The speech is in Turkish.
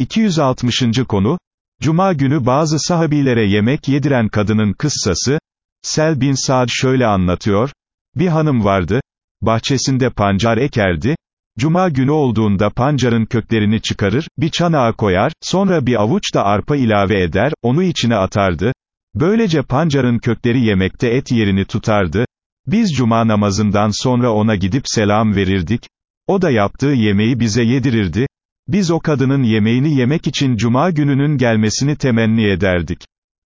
260. konu, Cuma günü bazı sahabilere yemek yediren kadının kıssası, Sel bin Saad şöyle anlatıyor, bir hanım vardı, bahçesinde pancar ekerdi, Cuma günü olduğunda pancarın köklerini çıkarır, bir çanağa koyar, sonra bir avuç da arpa ilave eder, onu içine atardı, böylece pancarın kökleri yemekte et yerini tutardı, biz cuma namazından sonra ona gidip selam verirdik, o da yaptığı yemeği bize yedirirdi, biz o kadının yemeğini yemek için cuma gününün gelmesini temenni ederdik.